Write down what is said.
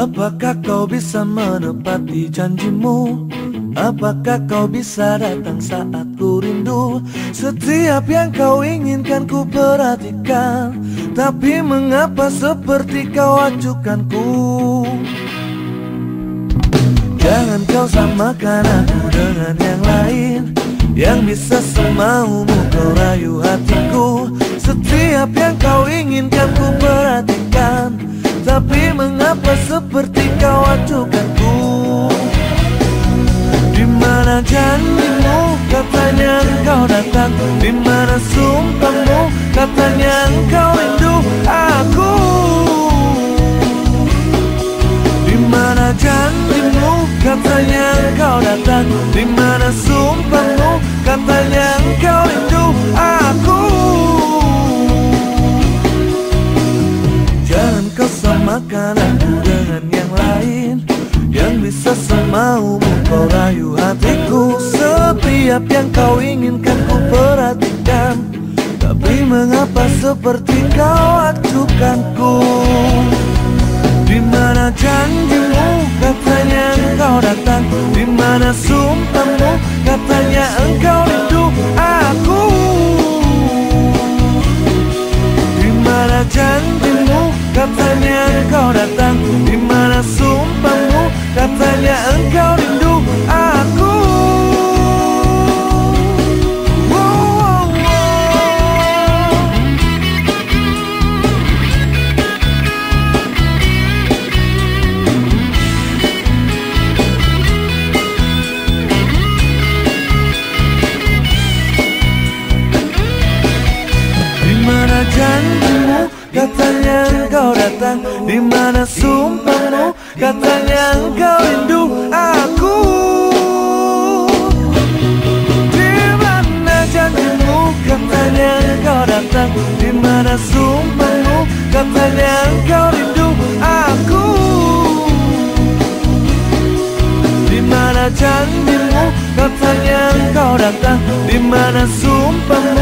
Apakah kau bisa menepati janjimu? Apakah kau bisa datang saat ku rindu? Setiap yang kau inginkan ku perhatikan Tapi mengapa seperti kau acukan ku? Jangan kau samakan aku dengan yang lain Yang bisa semaumu kau rayu hatiku Setiap yang kau inginkan ku Tapi mengapa seperti kau acukanku? Di mana janjimu? Katanya engkau datang. Di mana sumpahmu? Katanya engkau rindu aku. Di mana janjimu? Katanya engkau datang. Di mana sumpahmu? Katanya engkau rindu dengan yang lain Yang bisa semaumu. Kau rayu hatiku Setiap yang kau inginkan ku perhatikan. Tapi mengapa seperti kau acukanku Di mana janjimu? Katanya engkau datang. Di mana sumpahmu Di mana sumpahmu? Katanya engkau rindu aku. Di mana janjimu? Katanya engkau datang. Di mana sumpahmu? Katanya engkau rindu aku. Di mana janjimu? Katanya engkau datang. Di mana sumpahmu